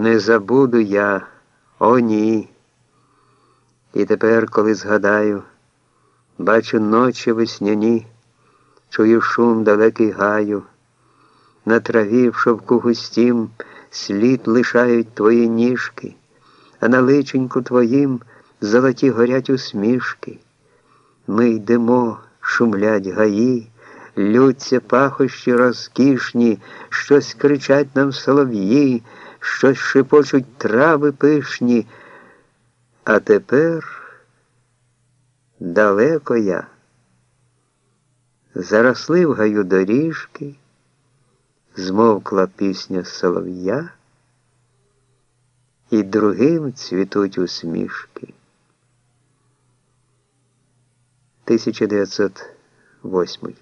Не забуду я, о ні. І тепер, коли згадаю, бачу ночі весняні, чую шум далекий гаю, на траві в шовку густім слід лишають твої ніжки, а на личеньку твоїм золоті горять усмішки. Ми йдемо, шумлять гаї, лються пахощі розкішні, щось кричать нам солов'ї, щось шипочуть трави пишні. А тепер далеко я. Заросли в гаю доріжки, змовкла пісня солов'я, і другим цвітуть усмішки. 1908